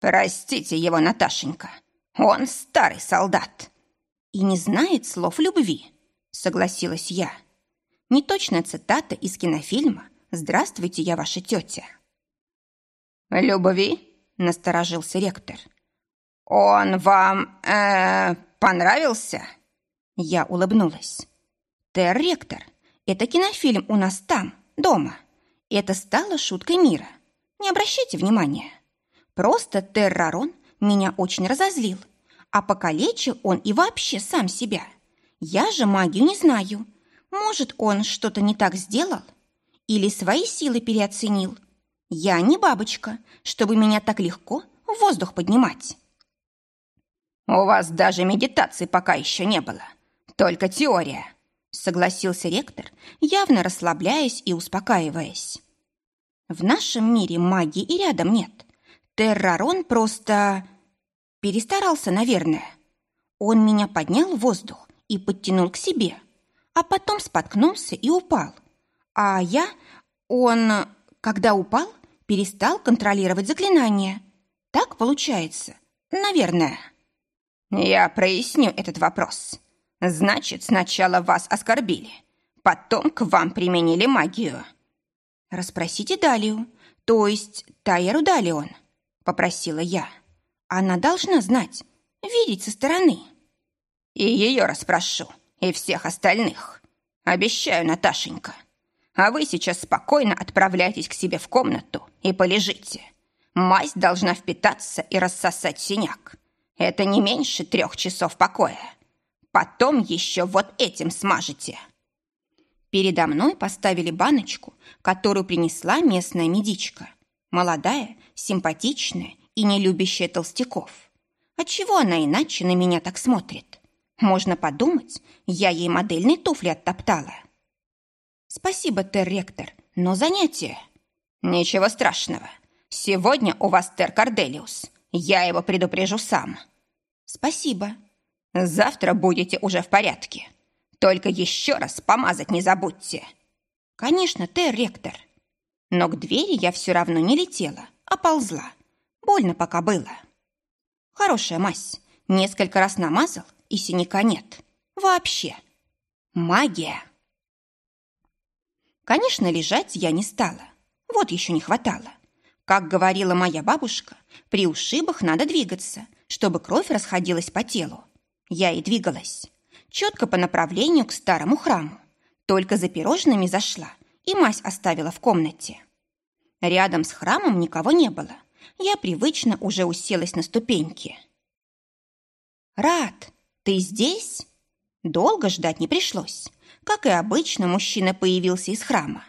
«Простите его, Наташенька», он старый солдат. И не знает слов любви, согласилась я. Неточная цитата из кинофильма «Здравствуйте, я ваша тетя». «Любви?» – насторожился ректор. «Он вам, э, понравился?» Я улыбнулась. «Тер-ректор, это кинофильм у нас там, дома. Это стало шуткой мира. Не обращайте внимания. Просто Террарон меня очень разозлил. А покалечил он и вообще сам себя. Я же магию не знаю. Может, он что-то не так сделал? Или свои силы переоценил? Я не бабочка, чтобы меня так легко в воздух поднимать. «У вас даже медитации пока еще не было. Только теория», — согласился ректор, явно расслабляясь и успокаиваясь. «В нашем мире магии и рядом нет. Террарон просто перестарался, наверное. Он меня поднял в воздух и подтянул к себе, а потом споткнулся и упал. А я, он, когда упал, перестал контролировать заклинание. Так получается, наверное. Я проясню этот вопрос. Значит, сначала вас оскорбили, потом к вам применили магию. Расспросите Далию, то есть Тайеру Далион попросила я. Она должна знать, видеть со стороны. И ее расспрошу, и всех остальных. Обещаю, Наташенька. А вы сейчас спокойно отправляйтесь к себе в комнату и полежите. Мазь должна впитаться и рассосать синяк. Это не меньше трех часов покоя. Потом еще вот этим смажете. Передо мной поставили баночку, которую принесла местная медичка. Молодая, симпатичная и не любящая толстяков. Отчего она иначе на меня так смотрит? Можно подумать, я ей модельные туфли оттоптала. Спасибо, Тер-ректор, но занятие... Ничего страшного. Сегодня у вас Тер Корделиус. Я его предупрежу сам. Спасибо. Завтра будете уже в порядке. Только еще раз помазать не забудьте. Конечно, Тер-ректор. Но к двери я все равно не летела, а ползла. Больно пока было. Хорошая мазь. Несколько раз намазал, и синяка нет. Вообще. Магия. Конечно, лежать я не стала. Вот еще не хватало. Как говорила моя бабушка, при ушибах надо двигаться, чтобы кровь расходилась по телу. Я и двигалась. Четко по направлению к старому храму. Только за пирожными зашла и мазь оставила в комнате. Рядом с храмом никого не было. Я привычно уже уселась на ступеньки. «Рад, ты здесь?» Долго ждать не пришлось. Как и обычно, мужчина появился из храма.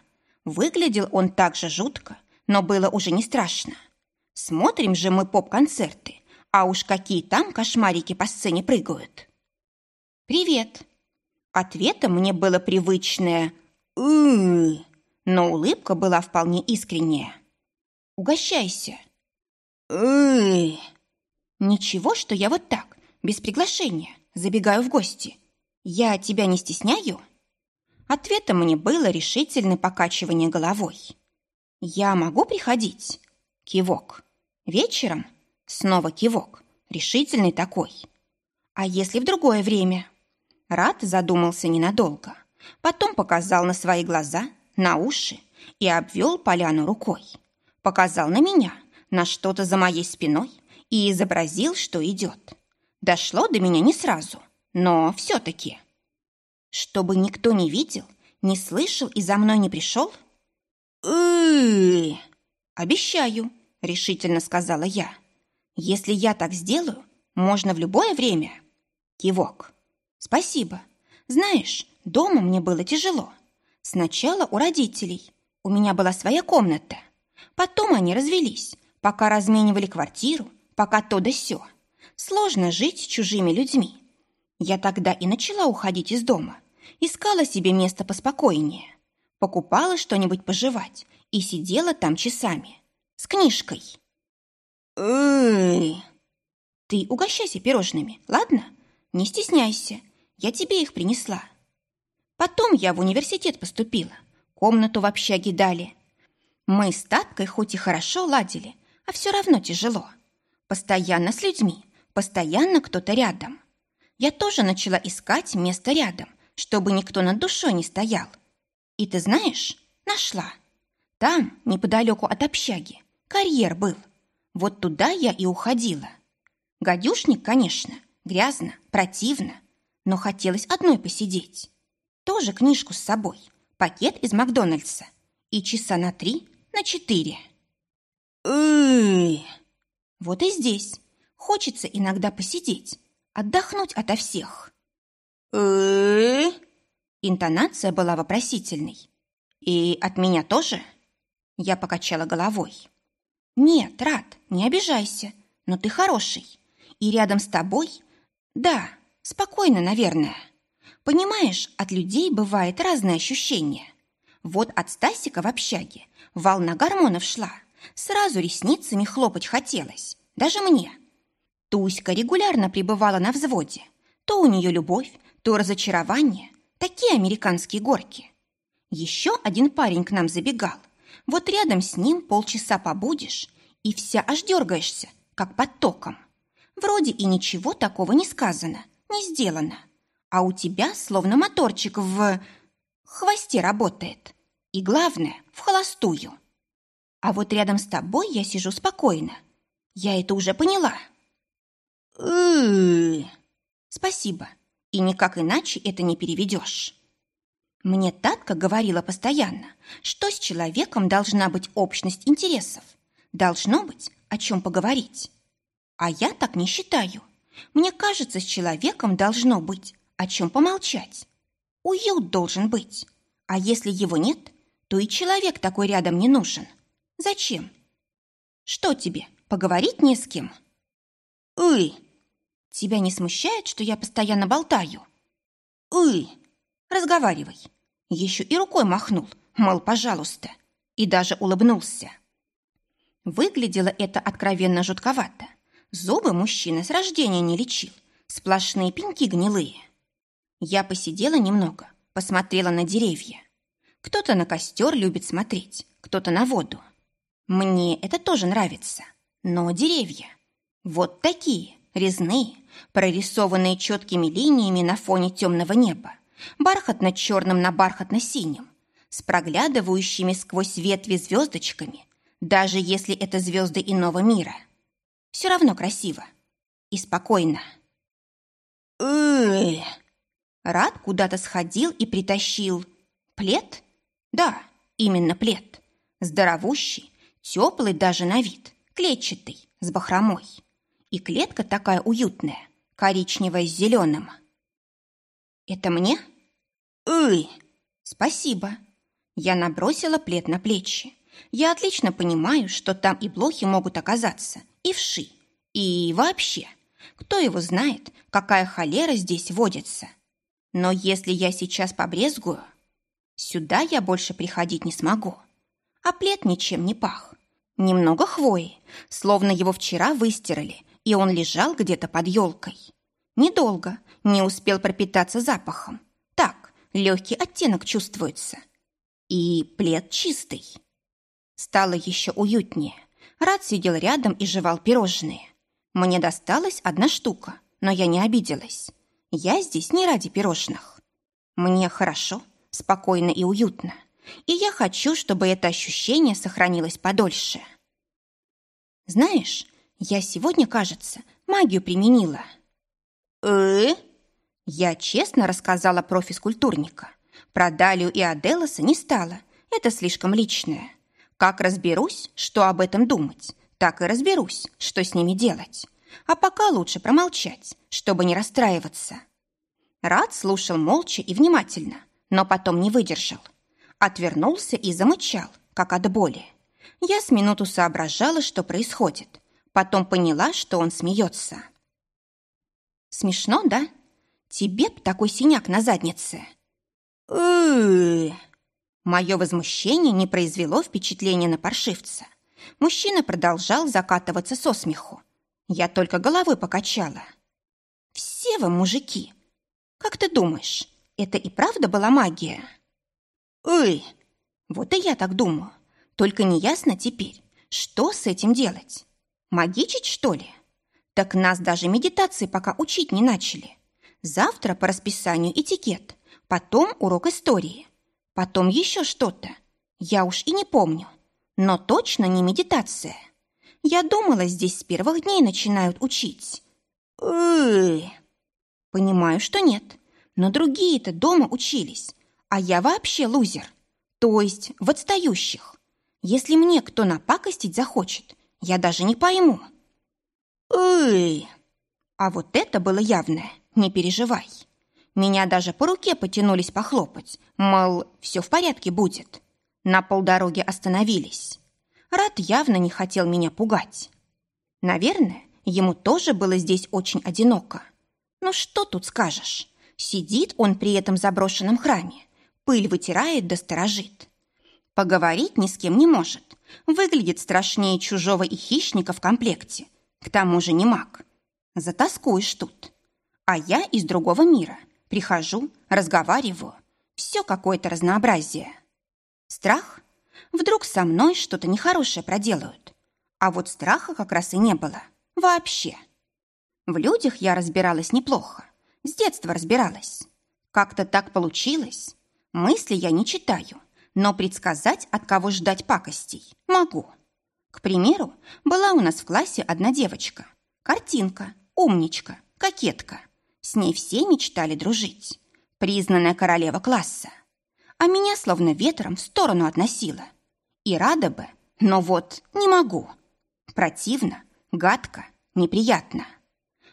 Выглядел он так же жутко, но было уже не страшно. Смотрим же мы поп-концерты, а уж какие там кошмарики по сцене прыгают. «Привет!» Ответом мне было привычное «ы но улыбка была вполне искренняя. «Угощайся». «Ы Ничего, что я вот так, без приглашения, забегаю в гости. Я тебя не стесняю? Ответом мне было решительное покачивание головой. Я могу приходить? Кивок. Вечером? Снова кивок. Решительный такой. А если в другое время? Рад задумался ненадолго. Потом показал на свои глаза, на уши и обвел поляну рукой. Показал на меня, на что-то за моей спиной и изобразил, что идет. Дошло до меня не сразу, но все-таки. Чтобы никто не видел, не слышал и за мной не пришел? «Обещаю», — решительно сказала я. «Если я так сделаю, можно в любое время». Кивок. «Спасибо. Знаешь, дома мне было тяжело. Сначала у родителей. У меня была своя комната. Потом они развелись, пока разменивали квартиру, пока то да сё. Сложно жить с чужими людьми. Я тогда и начала уходить из дома. Искала себе место поспокойнее. Покупала что-нибудь пожевать и сидела там часами. С книжкой. Ты угощайся пирожными, ладно? Не стесняйся. Я тебе их принесла. Потом я в университет поступила. Комнату в общаге дали. Мы с Таткой хоть и хорошо ладили, а все равно тяжело. Постоянно с людьми, постоянно кто-то рядом. Я тоже начала искать место рядом, чтобы никто над душой не стоял. И ты знаешь, нашла. Там, неподалеку от общаги, карьер был. Вот туда я и уходила. Гадюшник, конечно, грязно, противно, но хотелось одной посидеть. Тоже книжку с собой, пакет из Макдональдса и часа на три, на четыре. Вот и здесь. Хочется иногда посидеть, отдохнуть ото всех. Интонация была вопросительной. «И от меня тоже?» Я покачала головой. «Нет, Рад, не обижайся, но ты хороший. И рядом с тобой... Да, спокойно, наверное. Понимаешь, от людей бывает разное ощущение. Вот от Стасика в общаге волна гормонов шла. Сразу ресницами хлопать хотелось. Даже мне. Туська регулярно пребывала на взводе. То у нее любовь, то разочарование. Такие американские горки. Еще один парень к нам забегал. Вот рядом с ним полчаса побудешь, и вся аж дергаешься, как под током. Вроде и ничего такого не сказано, не сделано. А у тебя словно моторчик в хвосте работает. И главное, в холостую. А вот рядом с тобой я сижу спокойно. Я это уже поняла. Спасибо. И никак иначе это не переведешь. Мне Татка говорила постоянно, что с человеком должна быть общность интересов. Должно быть, о чем поговорить. А я так не считаю. Мне кажется, с человеком должно быть о чем помолчать. Уют должен быть. А если его нет, то и человек такой рядом не нужен. Зачем? Что тебе, поговорить не с кем? Уй! Тебя не смущает, что я постоянно болтаю? Уй! Разговаривай. Еще и рукой махнул, мол, пожалуйста. И даже улыбнулся. Выглядело это откровенно жутковато. Зубы мужчина с рождения не лечил. Сплошные пеньки гнилые. Я посидела немного, посмотрела на деревья. Кто-то на костер любит смотреть, кто-то на воду. Мне это тоже нравится. Но деревья. Вот такие, резные, прорисованные четкими линиями на фоне темного неба, бархатно-черным на бархатно-синем, с проглядывающими сквозь ветви звездочками, даже если это звезды иного мира. Все равно красиво и спокойно. Рад куда-то сходил и притащил плед? Да, именно плед. Здоровущий, Теплый даже на вид, клетчатый, с бахромой. И клетка такая уютная, коричневая с зеленым. «Это мне?» «Ой, спасибо». Я набросила плед на плечи. Я отлично понимаю, что там и блохи могут оказаться, и вши, и вообще. Кто его знает, какая холера здесь водится. Но если я сейчас побрезгую, сюда я больше приходить не смогу. А плед ничем не пах. Немного хвои, словно его вчера выстирали и он лежал где-то под елкой. Недолго, не успел пропитаться запахом. Так, легкий оттенок чувствуется. И плед чистый. Стало еще уютнее. Рад сидел рядом и жевал пирожные. Мне досталась одна штука, но я не обиделась. Я здесь не ради пирожных. Мне хорошо, спокойно и уютно. И я хочу, чтобы это ощущение сохранилось подольше. Знаешь, я сегодня, кажется, магию применила. Э Я честно рассказала про физкультурника. Про Далию и Аделоса не стало. Это слишком личное. Как разберусь, что об этом думать, так и разберусь, что с ними делать. А пока лучше промолчать, чтобы не расстраиваться. Рад слушал молча и внимательно, но потом не выдержал. Отвернулся и замычал, как от боли. Я с минуту соображала, что происходит. Потом поняла, что он смеется. Смешно, да? Тебе б такой синяк на заднице. Мое возмущение не произвело впечатления на паршивца. Мужчина продолжал закатываться со смеху. Я только головой покачала. «Все вы мужики! Как ты думаешь, это и правда была магия?» «Ой!» Вот и я так думаю. Только неясно теперь, что с этим делать. Магичить, что ли? Так нас даже медитации пока учить не начали. Завтра по расписанию этикет, потом урок истории, потом еще что-то. Я уж и не помню. Но точно не медитация. Я думала, здесь с первых дней начинают учить. Понимаю, что нет. Но другие-то дома учились. А я вообще лузер. То есть в отстающих. Если мне кто напакостить захочет, я даже не пойму. Ой. А вот это было явное. Не переживай. Меня даже по руке потянулись похлопать. Мол, все в порядке будет. На полдороги остановились. Рад явно не хотел меня пугать. Наверное, ему тоже было здесь очень одиноко. Ну что тут скажешь? Сидит он при этом заброшенном храме, пыль вытирает да сторожит. Поговорить ни с кем не может. Выглядит страшнее чужого и хищника в комплекте. К тому же не маг. Затаскуешь тут. А я из другого мира. Прихожу, разговариваю. Все какое-то разнообразие. Страх? Вдруг со мной что-то нехорошее проделают. А вот страха как раз и не было. Вообще. В людях я разбиралась неплохо. С детства разбиралась. Как-то так получилось. Мысли я не читаю, но предсказать, от кого ждать пакостей, могу. К примеру, была у нас в классе одна девочка. Картинка, умничка, кокетка. С ней все мечтали дружить. Признанная королева класса. А меня словно ветром в сторону относила. И рада бы, но вот не могу. Противно, гадко, неприятно.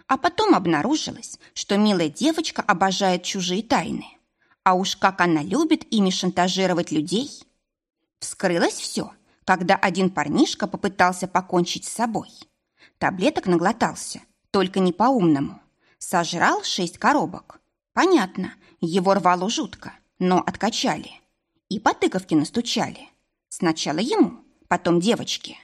А потом обнаружилось, что милая девочка обожает чужие тайны. А уж как она любит ими шантажировать людей. Вскрылось все, когда один парнишка попытался покончить с собой. Таблеток наглотался, только не по-умному. Сожрал шесть коробок. Понятно, его рвало жутко, но откачали. И по тыковке настучали. Сначала ему, потом девочке.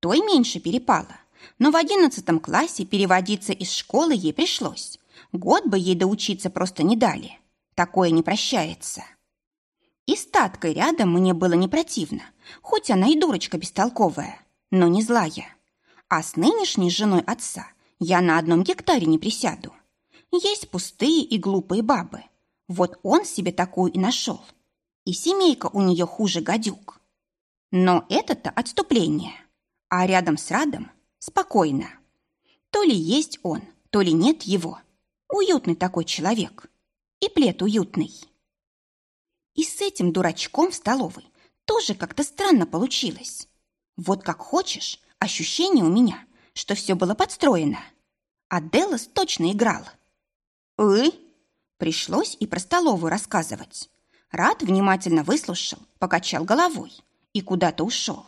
Той меньше перепало, но в одиннадцатом классе переводиться из школы ей пришлось. Год бы ей доучиться просто не дали. Такое не прощается. И статкой рядом мне было не противно, хоть она и дурочка бестолковая, но не злая. А с нынешней женой отца я на одном гектаре не присяду. Есть пустые и глупые бабы. Вот он себе такую и нашел. И семейка у нее хуже гадюк. Но это-то отступление. А рядом с Радом спокойно. То ли есть он, то ли нет его. Уютный такой человек и плед уютный. И с этим дурачком в столовой тоже как-то странно получилось. Вот как хочешь, ощущение у меня, что все было подстроено. А Делос точно играл. «Ы?» Пришлось и про столовую рассказывать. Рад внимательно выслушал, покачал головой и куда-то ушел.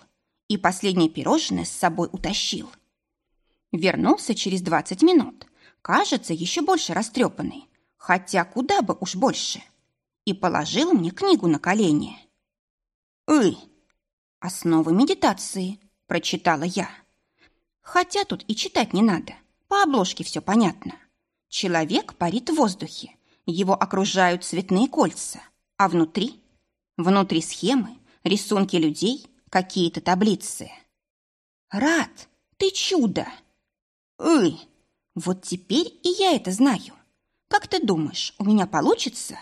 И последнее пирожное с собой утащил. Вернулся через двадцать минут. Кажется, еще больше растрепанный хотя куда бы уж больше, и положил мне книгу на колени. «Ы!» «Основы медитации», — прочитала я. Хотя тут и читать не надо. По обложке все понятно. Человек парит в воздухе, его окружают цветные кольца, а внутри... Внутри схемы, рисунки людей, какие-то таблицы. Рад, ты чудо! Ой, вот теперь и я это знаю. Как ты думаешь, у меня получится?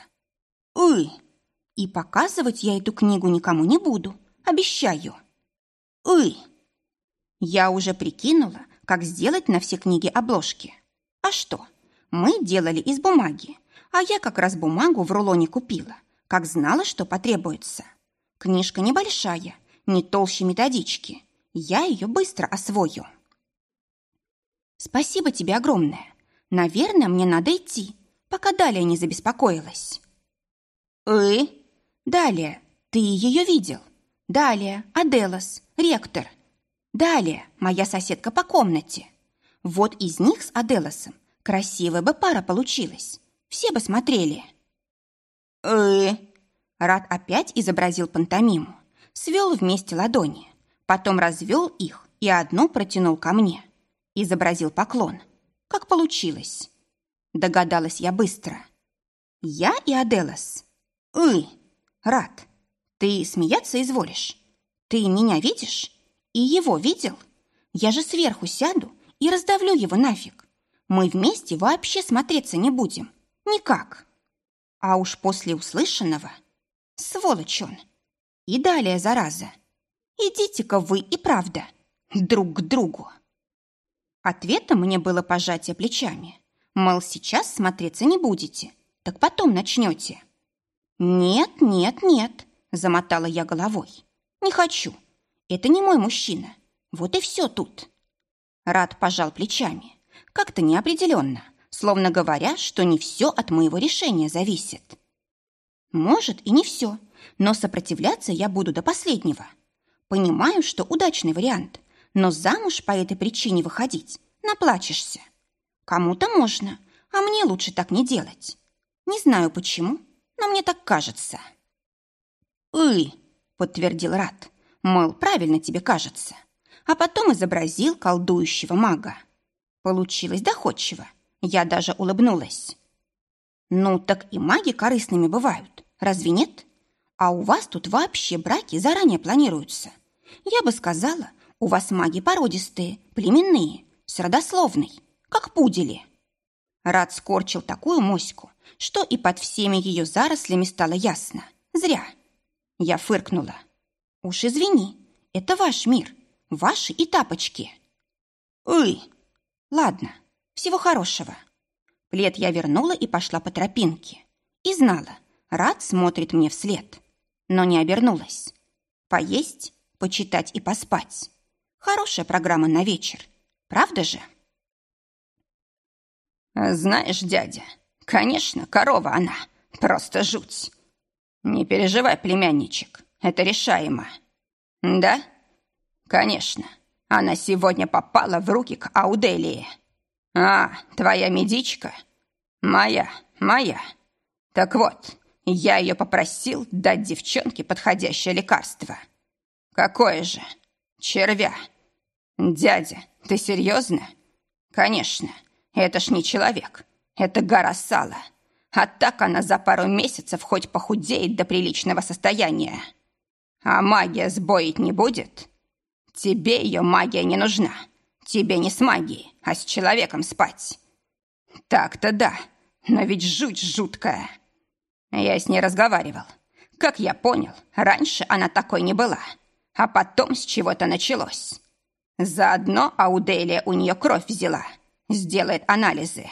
Ой, и показывать я эту книгу никому не буду, обещаю. Ой, я уже прикинула, как сделать на все книги обложки. А что? Мы делали из бумаги, а я как раз бумагу в рулоне купила, как знала, что потребуется. Книжка небольшая, не толще методички. Я ее быстро освою. Спасибо тебе огромное. Наверное, мне надо идти, пока Далия не забеспокоилась. Э? Далее, ты ее видел? Далее, Аделос, ректор. Далее, моя соседка по комнате. Вот из них с Аделосом красивая бы пара получилась. Все бы смотрели. э Рад опять изобразил пантомиму. Свел вместе ладони. Потом развел их и одну протянул ко мне. Изобразил поклон. Как получилось? Догадалась я быстро. Я и Аделос. Ы, Рад, ты смеяться изволишь? Ты меня видишь? И его видел? Я же сверху сяду и раздавлю его нафиг. Мы вместе вообще смотреться не будем. Никак. А уж после услышанного... Сволочь он. И далее, зараза. Идите-ка вы и правда друг к другу. Ответом мне было пожатие плечами. Мол, сейчас смотреться не будете, так потом начнете. «Нет, нет, нет», — замотала я головой. «Не хочу. Это не мой мужчина. Вот и все тут». Рад пожал плечами. Как-то неопределенно, словно говоря, что не все от моего решения зависит. Может, и не все, но сопротивляться я буду до последнего. Понимаю, что удачный вариант, но замуж по этой причине выходить наплачешься. Кому-то можно, а мне лучше так не делать. Не знаю почему, но мне так кажется. «Ы!» — подтвердил Рат. Мол, правильно тебе кажется. А потом изобразил колдующего мага. Получилось доходчиво. Я даже улыбнулась. Ну, так и маги корыстными бывают, разве нет? А у вас тут вообще браки заранее планируются. Я бы сказала, у вас маги породистые, племенные, с родословной, как пудели. Рад скорчил такую моську, что и под всеми ее зарослями стало ясно. Зря. Я фыркнула. Уж извини, это ваш мир, ваши и тапочки. Ой, ладно, всего хорошего. Плед я вернула и пошла по тропинке. И знала, Рад смотрит мне вслед. Но не обернулась. Поесть, почитать и поспать. Хорошая программа на вечер. Правда же? Знаешь, дядя, конечно, корова она. Просто жуть. Не переживай, племянничек, это решаемо. Да? Конечно. Она сегодня попала в руки к Ауделии. «А, твоя медичка?» «Моя, моя. Так вот, я ее попросил дать девчонке подходящее лекарство. Какое же? Червя. Дядя, ты серьезно? Конечно, это ж не человек. Это гора сала. А так она за пару месяцев хоть похудеет до приличного состояния. А магия сбоить не будет? Тебе ее магия не нужна. Тебе не с магией, а с человеком спать. Так-то да, но ведь жуть жуткая. Я с ней разговаривал. Как я понял, раньше она такой не была. А потом с чего-то началось. Заодно Ауделия у нее кровь взяла. Сделает анализы.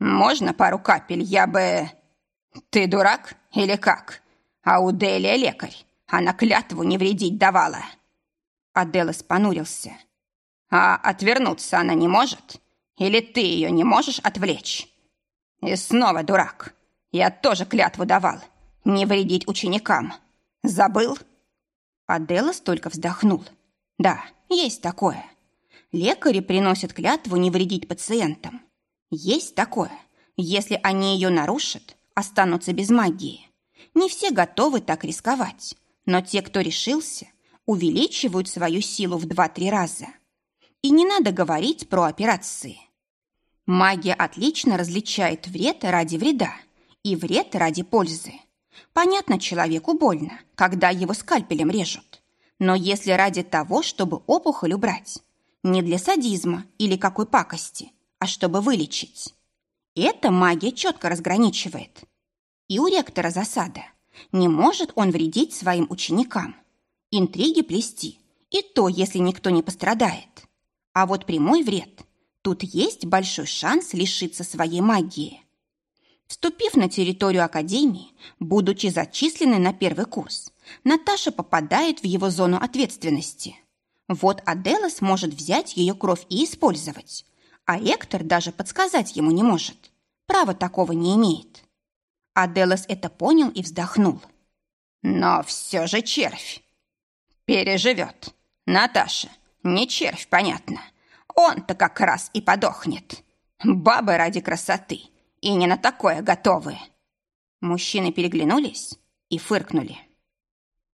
Можно пару капель, я бы... Ты дурак или как? Ауделия лекарь. Она клятву не вредить давала. Аделос понурился. А отвернуться она не может? Или ты ее не можешь отвлечь? И снова дурак. Я тоже клятву давал. Не вредить ученикам. Забыл? Аделос только вздохнул. Да, есть такое. Лекари приносят клятву не вредить пациентам. Есть такое. Если они ее нарушат, останутся без магии. Не все готовы так рисковать, но те, кто решился, увеличивают свою силу в 2-3 раза. И не надо говорить про операции. Магия отлично различает вред ради вреда и вред ради пользы. Понятно, человеку больно, когда его скальпелем режут. Но если ради того, чтобы опухоль убрать, не для садизма или какой пакости, а чтобы вылечить. Это магия четко разграничивает. И у ректора засада. Не может он вредить своим ученикам. Интриги плести. И то, если никто не пострадает. А вот прямой вред. Тут есть большой шанс лишиться своей магии. Вступив на территорию Академии, будучи зачисленной на первый курс, Наташа попадает в его зону ответственности. Вот Аделос может взять ее кровь и использовать, а Эктор даже подсказать ему не может. Права такого не имеет. Аделос это понял и вздохнул. Но все же червь. Переживет. Наташа, не червь, понятно. Он-то как раз и подохнет. Бабы ради красоты и не на такое готовы. Мужчины переглянулись и фыркнули.